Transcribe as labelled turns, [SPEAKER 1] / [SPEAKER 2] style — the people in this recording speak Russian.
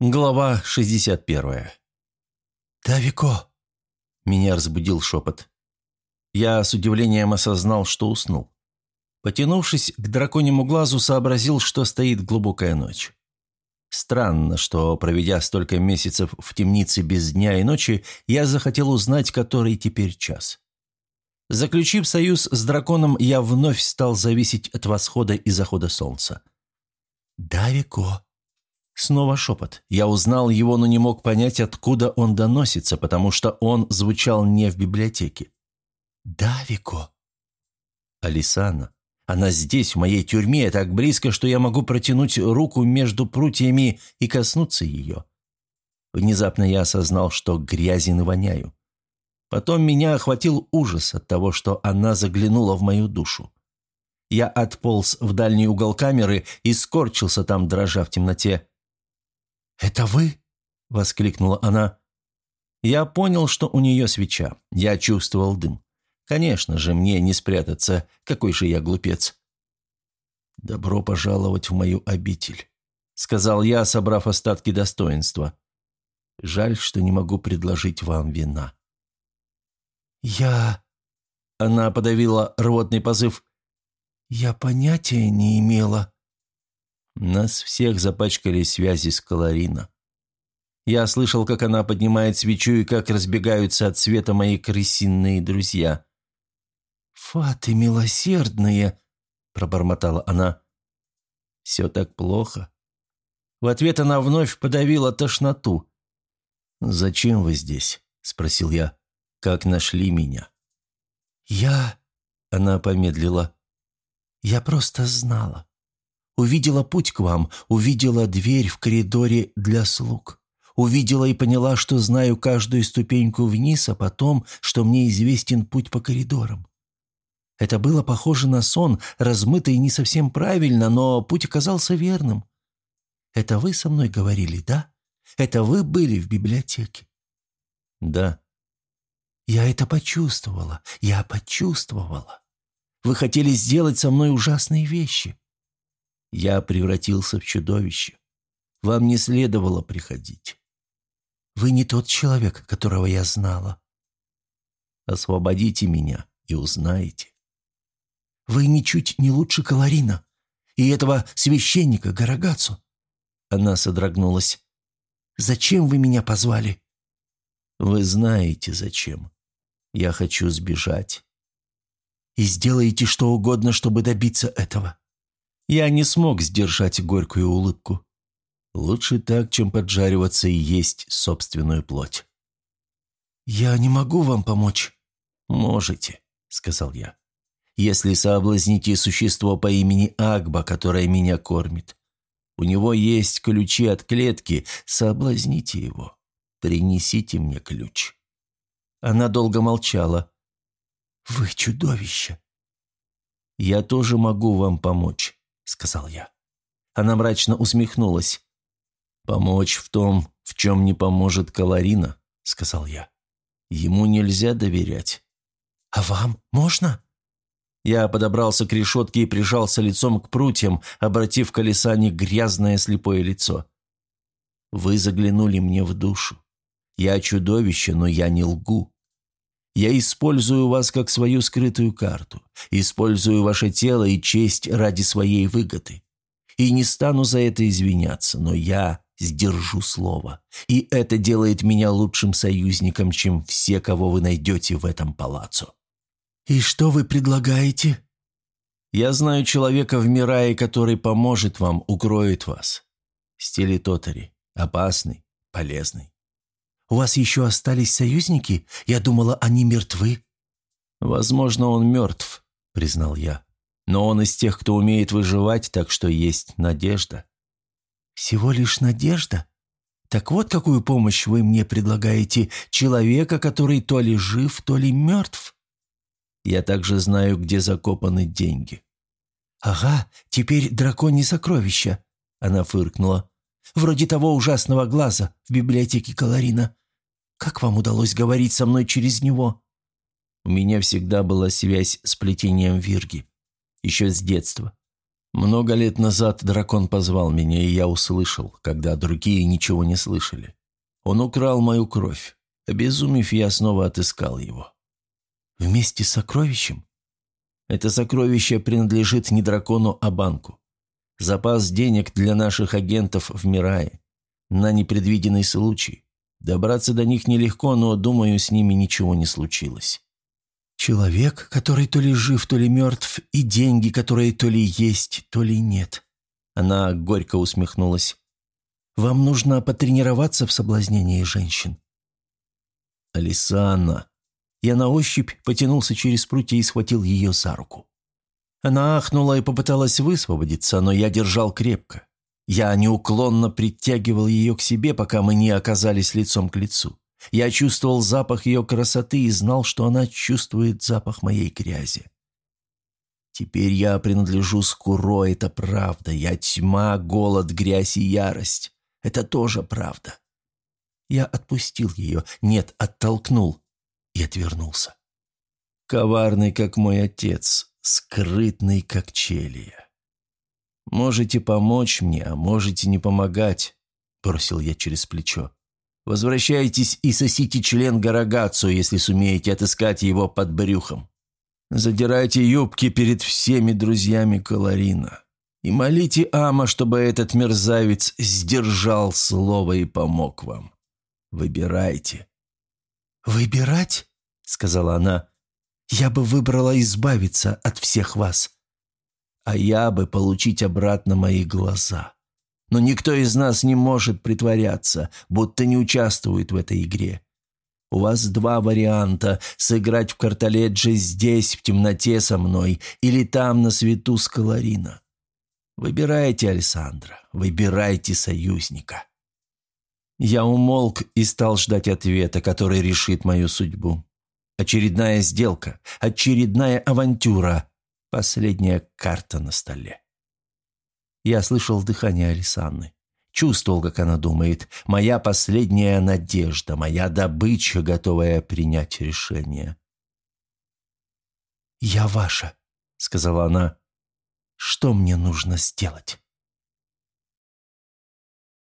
[SPEAKER 1] Глава 61.
[SPEAKER 2] «Давико!»
[SPEAKER 1] Меня разбудил шепот. Я с удивлением осознал, что уснул. Потянувшись к драконьему глазу, сообразил, что стоит глубокая ночь. Странно, что, проведя столько месяцев в темнице без дня и ночи, я захотел узнать, который теперь час. Заключив союз с драконом, я вновь стал зависеть от восхода и захода солнца.
[SPEAKER 2] «Давико!»
[SPEAKER 1] Снова шепот. Я узнал его, но не мог понять, откуда он доносится, потому что он звучал не в библиотеке.
[SPEAKER 2] «Давико!»
[SPEAKER 1] Алисана. Она здесь, в моей тюрьме, так близко, что я могу протянуть руку между прутьями и коснуться ее. Внезапно я осознал, что грязен и воняю. Потом меня охватил ужас от того, что она заглянула в мою душу. Я отполз в дальний угол камеры и скорчился там, дрожа в темноте.
[SPEAKER 2] «Это вы?» – воскликнула она.
[SPEAKER 1] Я понял, что у нее свеча. Я чувствовал дым. Конечно же, мне не спрятаться. Какой же я глупец. «Добро пожаловать в мою обитель», — сказал я, собрав остатки достоинства. «Жаль, что не могу предложить вам вина».
[SPEAKER 2] «Я...»
[SPEAKER 1] — она подавила рвотный позыв.
[SPEAKER 2] «Я понятия не имела».
[SPEAKER 1] Нас всех запачкали связи с Каларина. Я слышал, как она поднимает свечу и как разбегаются от света мои крысиные друзья.
[SPEAKER 2] «Фаты милосердные!» – пробормотала она.
[SPEAKER 1] «Все так плохо». В ответ она вновь подавила тошноту. «Зачем вы здесь?» – спросил я. «Как нашли меня?»
[SPEAKER 2] «Я...» – она помедлила. «Я просто знала. Увидела путь к вам, увидела дверь в коридоре для слуг. Увидела и поняла, что знаю каждую ступеньку вниз, а потом, что мне известен путь по коридорам. Это было похоже на сон, размытый не совсем правильно, но путь оказался верным. Это вы со мной говорили, да? Это вы были в библиотеке?
[SPEAKER 1] Да.
[SPEAKER 2] Я это почувствовала, я почувствовала. Вы хотели сделать со мной ужасные вещи.
[SPEAKER 1] Я превратился в чудовище. Вам не следовало приходить.
[SPEAKER 2] Вы не тот человек, которого я знала.
[SPEAKER 1] Освободите меня и узнаете.
[SPEAKER 2] Вы ничуть не лучше Каларина и этого священника Гарагацу. Она содрогнулась. «Зачем вы меня позвали?»
[SPEAKER 1] «Вы знаете, зачем. Я хочу сбежать».
[SPEAKER 2] «И сделаете что угодно, чтобы добиться этого?»
[SPEAKER 1] Я не смог сдержать горькую улыбку. Лучше так, чем поджариваться и есть собственную плоть.
[SPEAKER 2] «Я не могу вам помочь».
[SPEAKER 1] «Можете», — сказал я. «Если соблазните существо по имени Агба, которое меня кормит. У него есть ключи от клетки, соблазните его. Принесите мне ключ». Она долго молчала.
[SPEAKER 2] «Вы чудовище!»
[SPEAKER 1] «Я тоже могу вам помочь сказал я. Она мрачно усмехнулась. «Помочь в том, в чем не поможет Каларина», — сказал я. «Ему нельзя доверять».
[SPEAKER 2] «А вам можно?»
[SPEAKER 1] Я подобрался к решетке и прижался лицом к прутьям, обратив колеса не грязное слепое лицо. «Вы заглянули мне в душу. Я чудовище, но я не лгу. Я использую вас как свою скрытую карту, использую ваше тело и честь ради своей выгоды. И не стану за это извиняться, но я сдержу слово. И это делает меня лучшим союзником, чем все, кого вы найдете в этом палаццо».
[SPEAKER 2] «И что вы предлагаете?»
[SPEAKER 1] «Я знаю человека в Мирае, который поможет вам, укроет вас. Стили Тотари. Опасный, полезный.
[SPEAKER 2] У вас еще остались союзники? Я думала, они мертвы».
[SPEAKER 1] «Возможно, он мертв», — признал я. «Но он из тех, кто умеет выживать, так что есть надежда».
[SPEAKER 2] «Всего лишь надежда? Так вот какую помощь вы мне предлагаете, человека, который то ли жив, то ли мертв?»
[SPEAKER 1] «Я также знаю, где закопаны деньги».
[SPEAKER 2] «Ага, теперь драконьи сокровища», — она фыркнула. «Вроде того ужасного глаза в библиотеке Каларина. Как вам удалось говорить со мной через него?»
[SPEAKER 1] У меня всегда была связь с плетением вирги. Еще с детства. Много лет назад дракон позвал меня, и я услышал, когда другие ничего не слышали. Он украл мою кровь. Обезумев, я снова отыскал его.
[SPEAKER 2] Вместе с сокровищем?
[SPEAKER 1] Это сокровище принадлежит не дракону, а банку. Запас денег для наших агентов в Мирае. На непредвиденный случай. Добраться до них нелегко, но, думаю, с ними ничего не случилось.
[SPEAKER 2] Человек, который то ли жив, то ли мертв, и деньги, которые то ли есть, то ли нет.
[SPEAKER 1] Она горько усмехнулась.
[SPEAKER 2] Вам нужно потренироваться в соблазнении женщин.
[SPEAKER 1] Алисанна. Я на ощупь потянулся через прутья и схватил ее за руку. Она ахнула и попыталась высвободиться, но я держал крепко. Я неуклонно притягивал ее к себе, пока мы не оказались лицом к лицу. Я чувствовал запах ее красоты и знал, что она чувствует запах моей грязи. Теперь я принадлежу Скуро, это правда. Я тьма, голод, грязь и ярость. Это тоже правда. Я отпустил ее, нет, оттолкнул и отвернулся. Коварный, как мой отец, скрытный, как челия. Можете помочь мне, а можете не помогать, бросил я через плечо. Возвращайтесь и сосите член Гарагацу, если сумеете отыскать его под брюхом. Задирайте юбки перед всеми друзьями Каларина. И молите Ама, чтобы этот мерзавец сдержал слово и помог вам. Выбирайте».
[SPEAKER 2] «Выбирать?» — сказала она. «Я бы выбрала избавиться от всех вас».
[SPEAKER 1] «А я бы получить обратно мои глаза». Но никто из нас не может притворяться, будто не участвует в этой игре. У вас два варианта – сыграть в картоледже здесь, в темноте со мной, или там, на свету с Каларина. Выбирайте, Александра, выбирайте союзника. Я умолк и стал ждать ответа, который решит мою судьбу. Очередная сделка, очередная авантюра, последняя карта на столе. Я слышал дыхание Алисанны. Чувствовал, как она думает. Моя последняя надежда, моя добыча, готовая принять решение.
[SPEAKER 2] «Я ваша», — сказала она. «Что мне нужно сделать?»